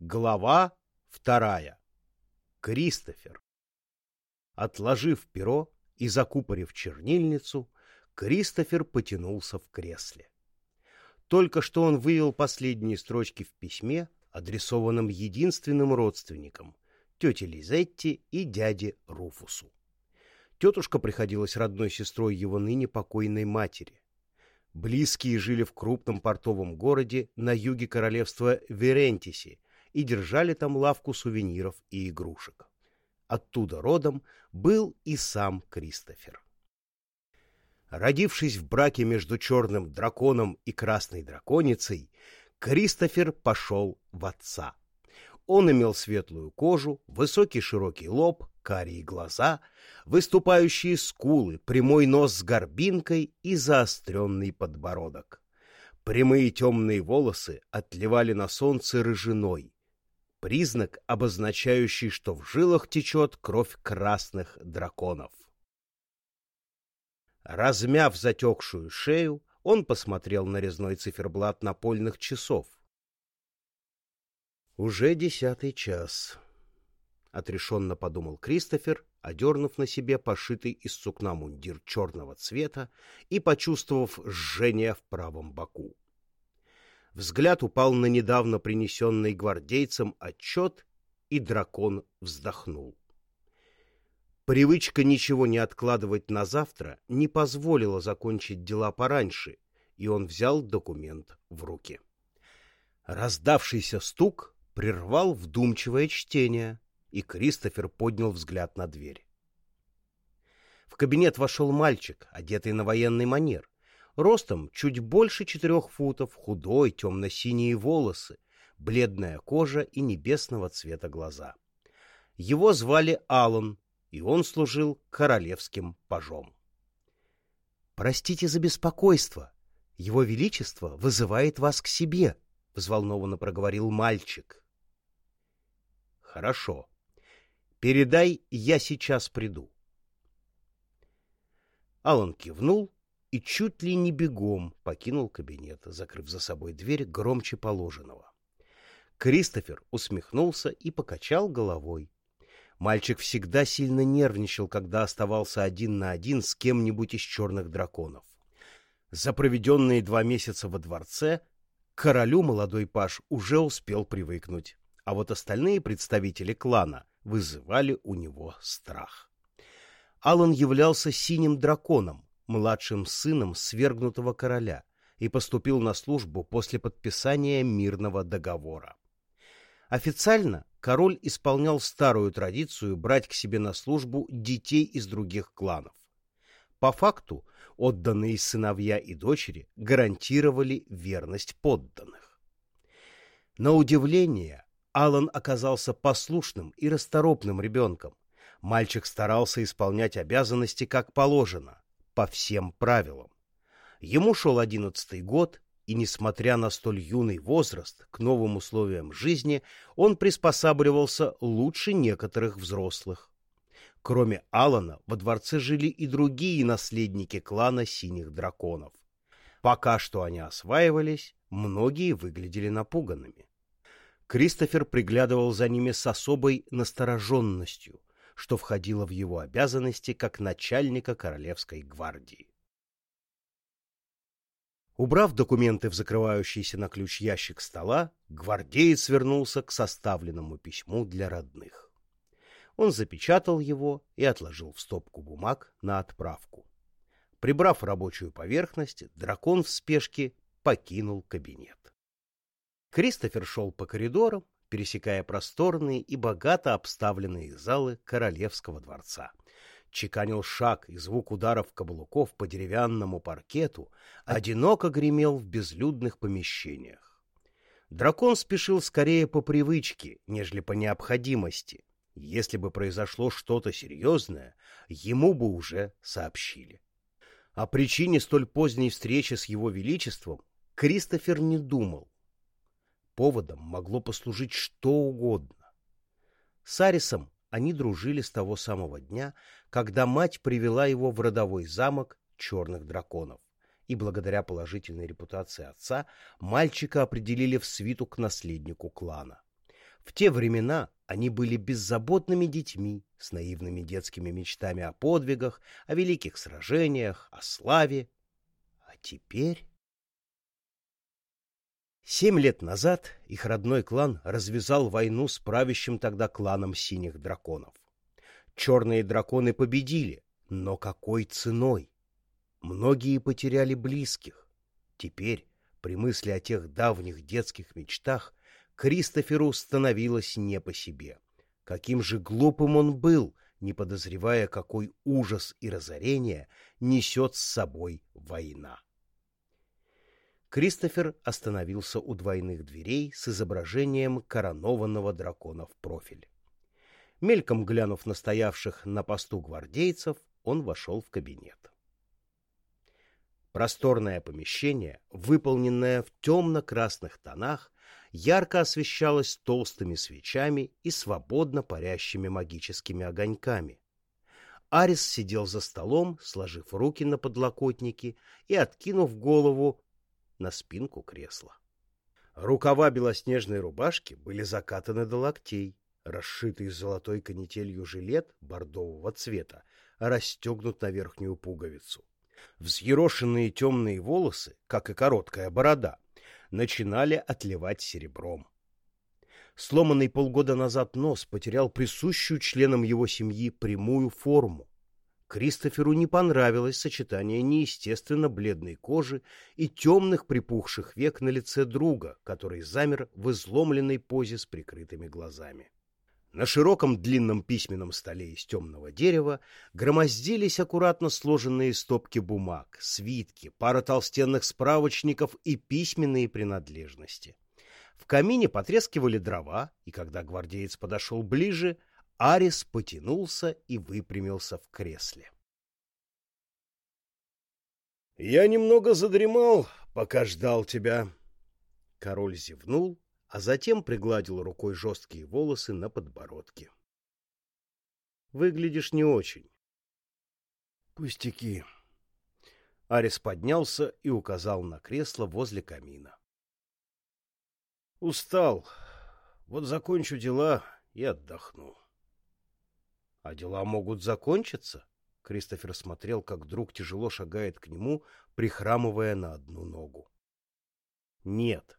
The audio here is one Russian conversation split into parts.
Глава вторая. Кристофер. Отложив перо и закупорив чернильницу, Кристофер потянулся в кресле. Только что он вывел последние строчки в письме, адресованном единственным родственникам — тете Лизетти и дяде Руфусу. Тетушка приходилась родной сестрой его ныне покойной матери. Близкие жили в крупном портовом городе на юге королевства Верентиси и держали там лавку сувениров и игрушек. Оттуда родом был и сам Кристофер. Родившись в браке между черным драконом и красной драконицей, Кристофер пошел в отца. Он имел светлую кожу, высокий широкий лоб, карие глаза, выступающие скулы, прямой нос с горбинкой и заостренный подбородок. Прямые темные волосы отливали на солнце рыжиной, признак, обозначающий, что в жилах течет кровь красных драконов. Размяв затекшую шею, он посмотрел на резной циферблат напольных часов. Уже десятый час. — отрешенно подумал Кристофер, одернув на себе пошитый из сукна мундир черного цвета и почувствовав жжение в правом боку. Взгляд упал на недавно принесенный гвардейцам отчет, и дракон вздохнул. Привычка ничего не откладывать на завтра не позволила закончить дела пораньше, и он взял документ в руки. Раздавшийся стук прервал вдумчивое чтение — и Кристофер поднял взгляд на дверь. В кабинет вошел мальчик, одетый на военный манер. Ростом чуть больше четырех футов, худой, темно-синие волосы, бледная кожа и небесного цвета глаза. Его звали Аллан, и он служил королевским пажом. «Простите за беспокойство. Его Величество вызывает вас к себе», — взволнованно проговорил мальчик. «Хорошо», Передай, я сейчас приду. Алан кивнул и чуть ли не бегом покинул кабинет, закрыв за собой дверь громче положенного. Кристофер усмехнулся и покачал головой. Мальчик всегда сильно нервничал, когда оставался один на один с кем-нибудь из черных драконов. За проведенные два месяца во дворце королю молодой паш уже успел привыкнуть, а вот остальные представители клана вызывали у него страх. Алан являлся синим драконом, младшим сыном свергнутого короля, и поступил на службу после подписания мирного договора. Официально король исполнял старую традицию брать к себе на службу детей из других кланов. По факту отданные сыновья и дочери гарантировали верность подданных. На удивление, Алан оказался послушным и расторопным ребенком. Мальчик старался исполнять обязанности как положено, по всем правилам. Ему шел одиннадцатый год, и, несмотря на столь юный возраст, к новым условиям жизни он приспосабливался лучше некоторых взрослых. Кроме Алана, во дворце жили и другие наследники клана Синих Драконов. Пока что они осваивались, многие выглядели напуганными. Кристофер приглядывал за ними с особой настороженностью, что входило в его обязанности как начальника Королевской гвардии. Убрав документы в закрывающийся на ключ ящик стола, гвардеец вернулся к составленному письму для родных. Он запечатал его и отложил в стопку бумаг на отправку. Прибрав рабочую поверхность, дракон в спешке покинул кабинет. Кристофер шел по коридорам, пересекая просторные и богато обставленные залы королевского дворца. Чеканил шаг, и звук ударов каблуков по деревянному паркету одиноко гремел в безлюдных помещениях. Дракон спешил скорее по привычке, нежели по необходимости. Если бы произошло что-то серьезное, ему бы уже сообщили. О причине столь поздней встречи с его величеством Кристофер не думал, Поводом могло послужить что угодно. С Арисом они дружили с того самого дня, когда мать привела его в родовой замок черных драконов, и благодаря положительной репутации отца мальчика определили в свиту к наследнику клана. В те времена они были беззаботными детьми с наивными детскими мечтами о подвигах, о великих сражениях, о славе. А теперь... Семь лет назад их родной клан развязал войну с правящим тогда кланом синих драконов. Черные драконы победили, но какой ценой? Многие потеряли близких. Теперь, при мысли о тех давних детских мечтах, Кристоферу становилось не по себе. Каким же глупым он был, не подозревая, какой ужас и разорение несет с собой война. Кристофер остановился у двойных дверей с изображением коронованного дракона в профиль. Мельком глянув на стоявших на посту гвардейцев, он вошел в кабинет. Просторное помещение, выполненное в темно-красных тонах, ярко освещалось толстыми свечами и свободно парящими магическими огоньками. Арис сидел за столом, сложив руки на подлокотники и откинув голову на спинку кресла. Рукава белоснежной рубашки были закатаны до локтей, расшитый золотой канителью жилет бордового цвета расстегнут на верхнюю пуговицу. Взъерошенные темные волосы, как и короткая борода, начинали отливать серебром. Сломанный полгода назад нос потерял присущую членам его семьи прямую форму. Кристоферу не понравилось сочетание неестественно бледной кожи и темных припухших век на лице друга, который замер в изломленной позе с прикрытыми глазами. На широком длинном письменном столе из темного дерева громоздились аккуратно сложенные стопки бумаг, свитки, пара толстенных справочников и письменные принадлежности. В камине потрескивали дрова, и когда гвардеец подошел ближе, Арис потянулся и выпрямился в кресле. «Я немного задремал, пока ждал тебя». Король зевнул, а затем пригладил рукой жесткие волосы на подбородке. «Выглядишь не очень». «Пустяки». Арис поднялся и указал на кресло возле камина. «Устал. Вот закончу дела и отдохну». А дела могут закончиться? Кристофер смотрел, как друг тяжело шагает к нему, прихрамывая на одну ногу. — Нет,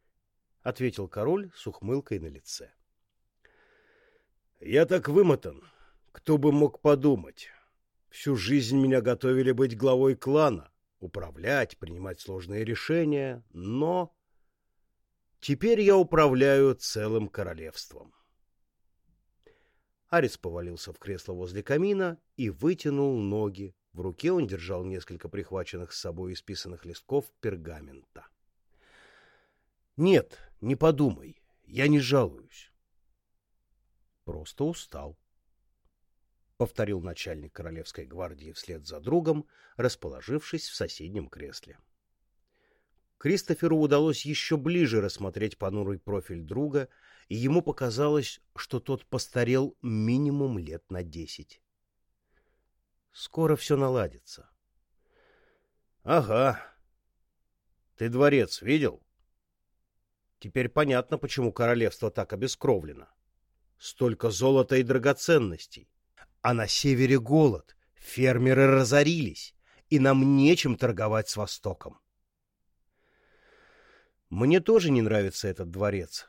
— ответил король с ухмылкой на лице. — Я так вымотан. Кто бы мог подумать? Всю жизнь меня готовили быть главой клана, управлять, принимать сложные решения, но... Теперь я управляю целым королевством. Арис повалился в кресло возле камина и вытянул ноги. В руке он держал несколько прихваченных с собой исписанных листков пергамента. «Нет, не подумай, я не жалуюсь». «Просто устал», — повторил начальник Королевской гвардии вслед за другом, расположившись в соседнем кресле. Кристоферу удалось еще ближе рассмотреть понурый профиль друга — и ему показалось, что тот постарел минимум лет на десять. Скоро все наладится. — Ага. Ты дворец видел? Теперь понятно, почему королевство так обескровлено. Столько золота и драгоценностей. А на севере голод, фермеры разорились, и нам нечем торговать с Востоком. Мне тоже не нравится этот дворец,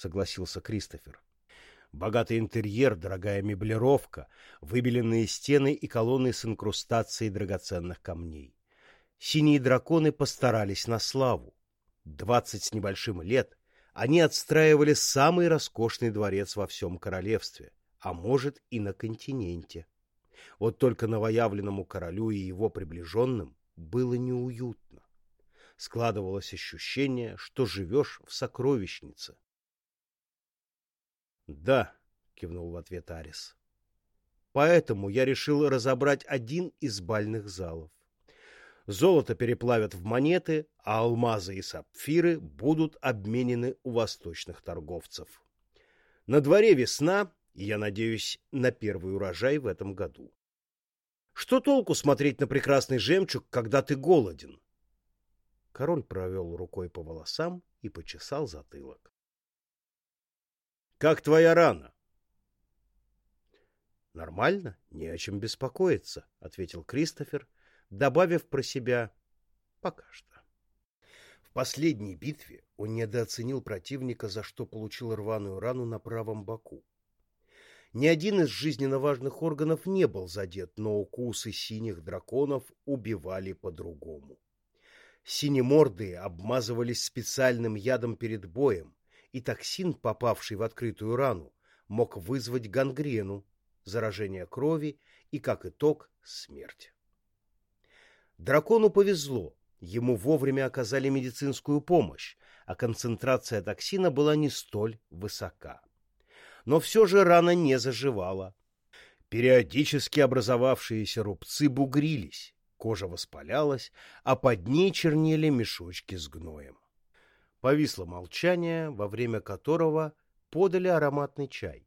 согласился Кристофер. Богатый интерьер, дорогая меблировка, выбеленные стены и колонны с инкрустацией драгоценных камней. Синие драконы постарались на славу. Двадцать с небольшим лет они отстраивали самый роскошный дворец во всем королевстве, а может и на континенте. Вот только новоявленному королю и его приближенным было неуютно. Складывалось ощущение, что живешь в сокровищнице, да, кивнул в ответ Арис. Поэтому я решил разобрать один из бальных залов. Золото переплавят в монеты, а алмазы и сапфиры будут обменены у восточных торговцев. На дворе весна, и я надеюсь на первый урожай в этом году. Что толку смотреть на прекрасный жемчуг, когда ты голоден? Король провел рукой по волосам и почесал затылок. Как твоя рана? Нормально, не о чем беспокоиться, ответил Кристофер, добавив про себя пока что. В последней битве он недооценил противника, за что получил рваную рану на правом боку. Ни один из жизненно важных органов не был задет, но укусы синих драконов убивали по-другому. Синемордые обмазывались специальным ядом перед боем, и токсин, попавший в открытую рану, мог вызвать гангрену, заражение крови и, как итог, смерть. Дракону повезло, ему вовремя оказали медицинскую помощь, а концентрация токсина была не столь высока но все же рана не заживала. Периодически образовавшиеся рубцы бугрились, кожа воспалялась, а под ней чернели мешочки с гноем. Повисло молчание, во время которого подали ароматный чай.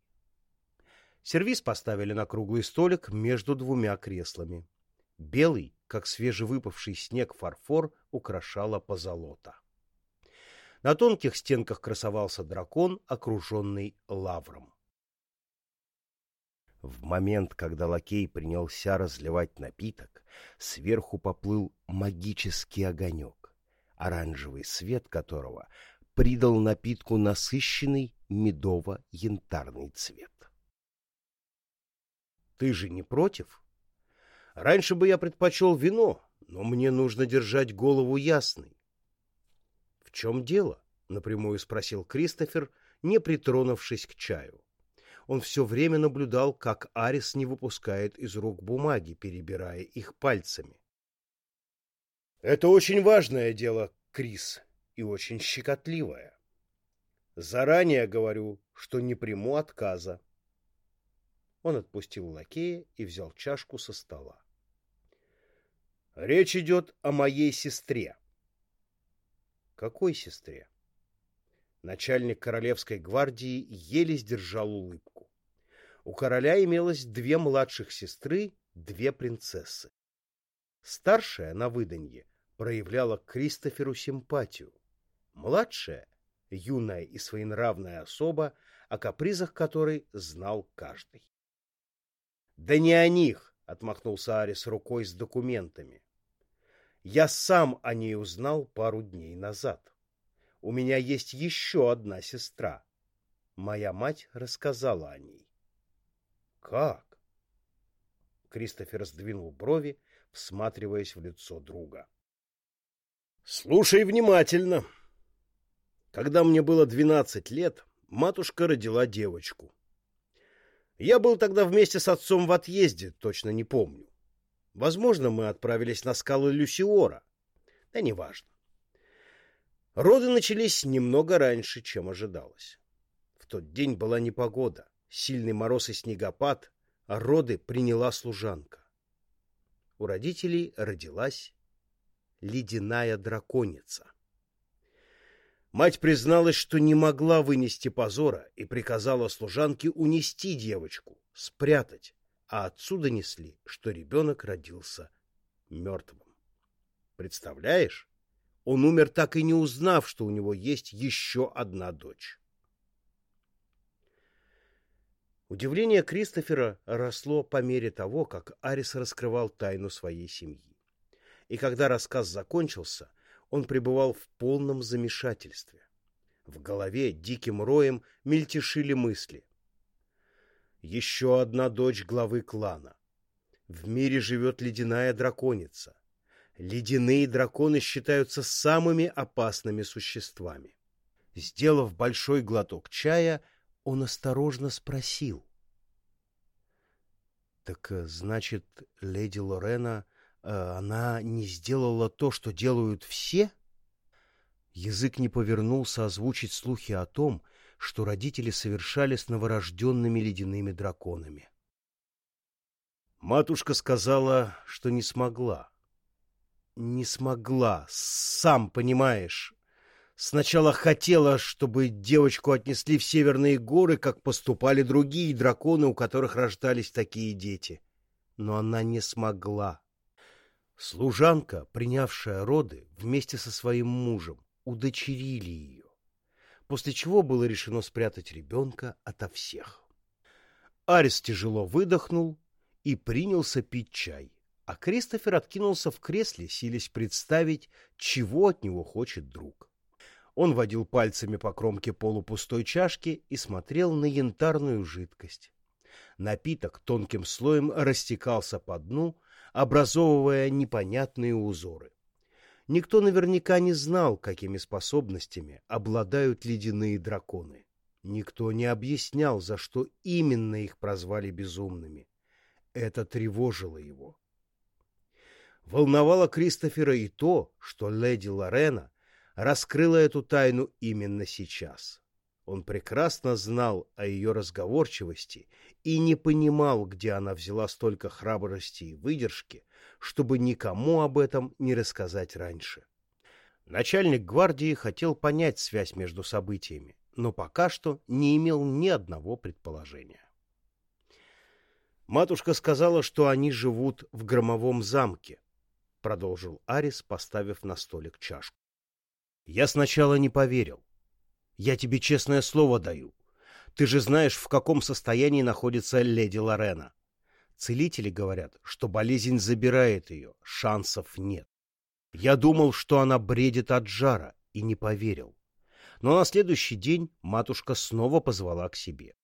Сервиз поставили на круглый столик между двумя креслами. Белый, как свежевыпавший снег фарфор, украшала позолота. На тонких стенках красовался дракон, окруженный лавром. В момент, когда лакей принялся разливать напиток, сверху поплыл магический огонек, оранжевый свет которого придал напитку насыщенный медово-янтарный цвет. «Ты же не против? Раньше бы я предпочел вино, но мне нужно держать голову ясной чем дело? — напрямую спросил Кристофер, не притронувшись к чаю. Он все время наблюдал, как Арис не выпускает из рук бумаги, перебирая их пальцами. — Это очень важное дело, Крис, и очень щекотливое. Заранее говорю, что не приму отказа. Он отпустил лакея и взял чашку со стола. — Речь идет о моей сестре. — какой сестре? Начальник королевской гвардии еле сдержал улыбку. У короля имелось две младших сестры, две принцессы. Старшая на выданье проявляла к Кристоферу симпатию. Младшая — юная и своенравная особа, о капризах которой знал каждый. — Да не о них! — отмахнулся Арис рукой с документами. Я сам о ней узнал пару дней назад. У меня есть еще одна сестра. Моя мать рассказала о ней. Как? Кристофер сдвинул брови, всматриваясь в лицо друга. Слушай внимательно. Когда мне было двенадцать лет, матушка родила девочку. Я был тогда вместе с отцом в отъезде, точно не помню. Возможно, мы отправились на скалы Люсиора. Да неважно. Роды начались немного раньше, чем ожидалось. В тот день была непогода, сильный мороз и снегопад, а роды приняла служанка. У родителей родилась ледяная драконица. Мать призналась, что не могла вынести позора и приказала служанке унести девочку, спрятать, а отсюда несли, что ребенок родился мертвым. Представляешь? Он умер так и не узнав, что у него есть еще одна дочь. Удивление Кристофера росло по мере того, как Арис раскрывал тайну своей семьи. И когда рассказ закончился, он пребывал в полном замешательстве. В голове диким роем мельтешили мысли. Еще одна дочь главы клана. В мире живет ледяная драконица. Ледяные драконы считаются самыми опасными существами. Сделав большой глоток чая, он осторожно спросил. — Так, э, значит, леди Лорена, она не сделала то, что делают все? Язык не повернулся озвучить слухи о том, что родители совершали с новорожденными ледяными драконами. Матушка сказала, что не смогла. Не смогла, сам понимаешь. Сначала хотела, чтобы девочку отнесли в северные горы, как поступали другие драконы, у которых рождались такие дети. Но она не смогла. Служанка, принявшая роды, вместе со своим мужем, удочерили ее. после чего было решено спрятать ребенка ото всех. Арис тяжело выдохнул и принялся пить чай, а Кристофер откинулся в кресле, силясь представить, чего от него хочет друг. Он водил пальцами по кромке полупустой чашки и смотрел на янтарную жидкость. Напиток тонким слоем растекался по дну, образовывая непонятные узоры. Никто наверняка не знал, какими способностями обладают ледяные драконы. Никто не объяснял, за что именно их прозвали безумными. Это тревожило его. Волновало Кристофера и то, что леди Лорена раскрыла эту тайну именно сейчас. Он прекрасно знал о ее разговорчивости и не понимал, где она взяла столько храбрости и выдержки, чтобы никому об этом не рассказать раньше. Начальник гвардии хотел понять связь между событиями, но пока что не имел ни одного предположения. Матушка сказала, что они живут в громовом замке, продолжил Арис, поставив на столик чашку. Я сначала не поверил. Я тебе честное слово даю. Ты же знаешь, в каком состоянии находится леди Лорена. Целители говорят, что болезнь забирает ее, шансов нет. Я думал, что она бредит от жара, и не поверил. Но на следующий день матушка снова позвала к себе.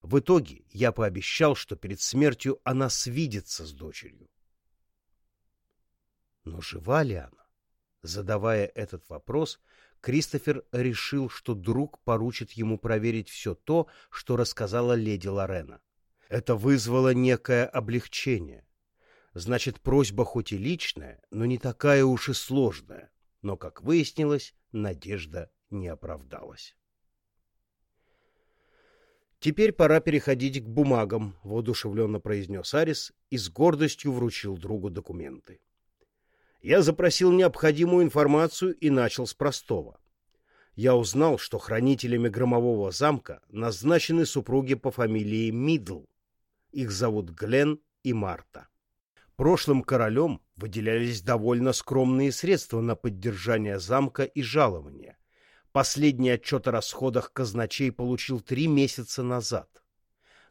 В итоге я пообещал, что перед смертью она свидится с дочерью. Но жива ли она? Задавая этот вопрос, Кристофер решил, что друг поручит ему проверить все то, что рассказала леди Лорена. Это вызвало некое облегчение. Значит, просьба хоть и личная, но не такая уж и сложная. Но, как выяснилось, надежда не оправдалась. «Теперь пора переходить к бумагам», — воодушевленно произнес Арис и с гордостью вручил другу документы. Я запросил необходимую информацию и начал с простого. Я узнал, что хранителями громового замка назначены супруги по фамилии Мидл. Их зовут Глен и Марта. Прошлым королем выделялись довольно скромные средства на поддержание замка и жалования. Последний отчет о расходах казначей получил три месяца назад.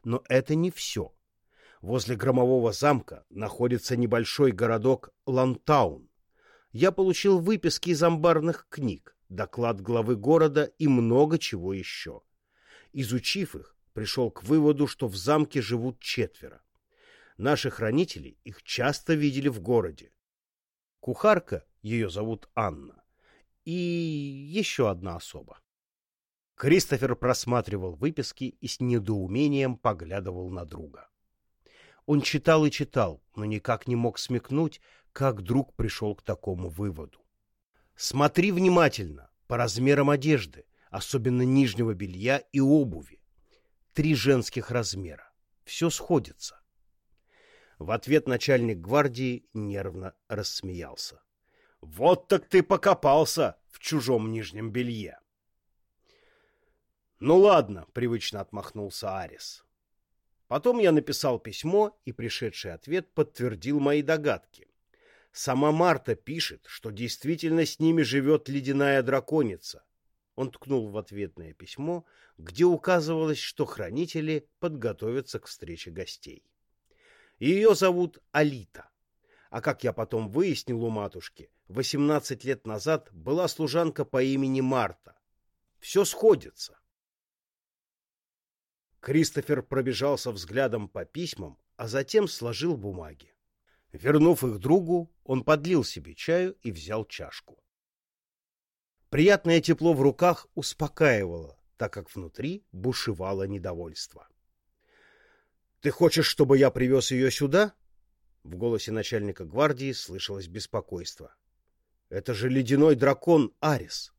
Но это не все. Возле громового замка находится небольшой городок Лантаун. Я получил выписки из амбарных книг, доклад главы города и много чего еще. Изучив их, пришел к выводу, что в замке живут четверо. Наши хранители их часто видели в городе. Кухарка, ее зовут Анна, и еще одна особа. Кристофер просматривал выписки и с недоумением поглядывал на друга. Он читал и читал, но никак не мог смекнуть, как друг пришел к такому выводу. Смотри внимательно, по размерам одежды, особенно нижнего белья и обуви. Три женских размера. Все сходится. В ответ начальник гвардии нервно рассмеялся. — Вот так ты покопался в чужом нижнем белье. — Ну ладно, — привычно отмахнулся Арис. Потом я написал письмо, и пришедший ответ подтвердил мои догадки. Сама Марта пишет, что действительно с ними живет ледяная драконица. Он ткнул в ответное письмо, где указывалось, что хранители подготовятся к встрече гостей. Ее зовут Алита. А как я потом выяснил у матушки, 18 лет назад была служанка по имени Марта. Все сходится. Кристофер пробежался взглядом по письмам, а затем сложил бумаги. Вернув их другу, он подлил себе чаю и взял чашку. Приятное тепло в руках успокаивало, так как внутри бушевало недовольство. — Ты хочешь, чтобы я привез ее сюда? В голосе начальника гвардии слышалось беспокойство. — Это же ледяной дракон Арис.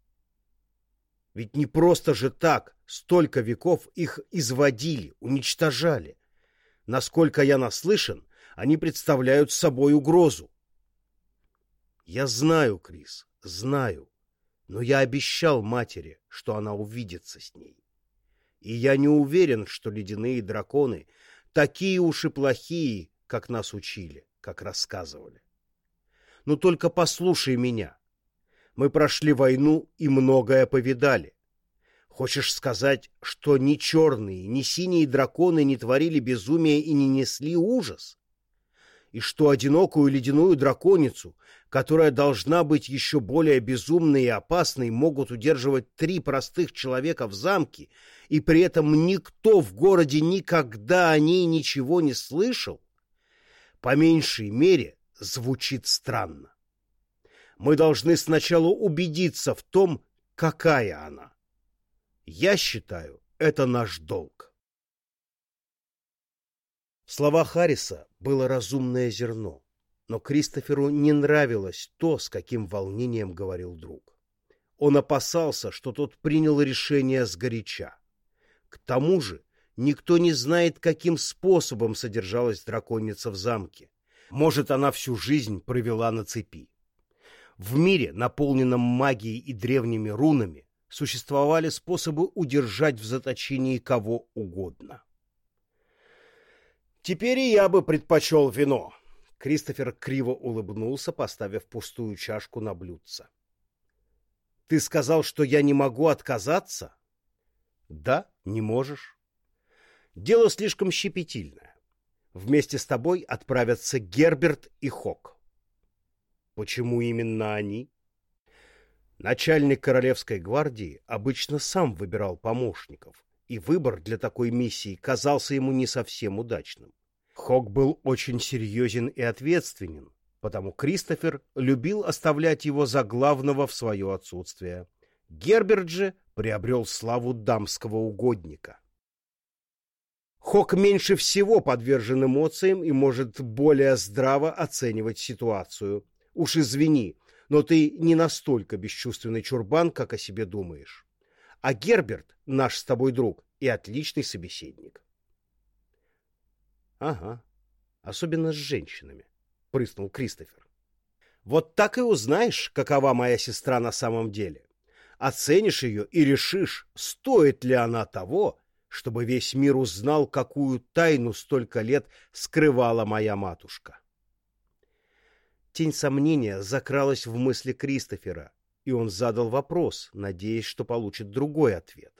Ведь не просто же так столько веков их изводили, уничтожали. Насколько я наслышан, они представляют собой угрозу. Я знаю, Крис, знаю, но я обещал матери, что она увидится с ней. И я не уверен, что ледяные драконы такие уж и плохие, как нас учили, как рассказывали. Но только послушай меня. Мы прошли войну и многое повидали. Хочешь сказать, что ни черные, ни синие драконы не творили безумия и не несли ужас? И что одинокую ледяную драконицу, которая должна быть еще более безумной и опасной, могут удерживать три простых человека в замке, и при этом никто в городе никогда о ней ничего не слышал? По меньшей мере, звучит странно. Мы должны сначала убедиться в том, какая она. Я считаю, это наш долг. В словах Харриса было разумное зерно, но Кристоферу не нравилось то, с каким волнением говорил друг. Он опасался, что тот принял решение сгоряча. К тому же никто не знает, каким способом содержалась драконица в замке. Может, она всю жизнь провела на цепи. В мире, наполненном магией и древними рунами, существовали способы удержать в заточении кого угодно. «Теперь и я бы предпочел вино», — Кристофер криво улыбнулся, поставив пустую чашку на блюдце. «Ты сказал, что я не могу отказаться?» «Да, не можешь. Дело слишком щепетильное. Вместе с тобой отправятся Герберт и Хок». «Почему именно они?» Начальник Королевской гвардии обычно сам выбирал помощников, и выбор для такой миссии казался ему не совсем удачным. Хок был очень серьезен и ответственен, потому Кристофер любил оставлять его за главного в свое отсутствие. Герберт же приобрел славу дамского угодника. Хок меньше всего подвержен эмоциям и может более здраво оценивать ситуацию. Уж извини, но ты не настолько бесчувственный чурбан, как о себе думаешь. А Герберт — наш с тобой друг и отличный собеседник. — Ага, особенно с женщинами, — прыснул Кристофер. — Вот так и узнаешь, какова моя сестра на самом деле. Оценишь ее и решишь, стоит ли она того, чтобы весь мир узнал, какую тайну столько лет скрывала моя матушка. Тень сомнения закралась в мысли Кристофера, и он задал вопрос, надеясь, что получит другой ответ.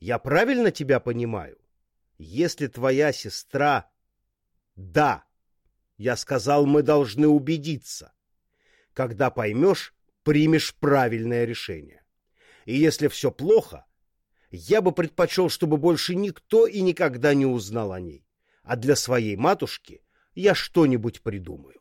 «Я правильно тебя понимаю? Если твоя сестра...» «Да!» Я сказал, мы должны убедиться. Когда поймешь, примешь правильное решение. И если все плохо, я бы предпочел, чтобы больше никто и никогда не узнал о ней. А для своей матушки я что-нибудь придумаю.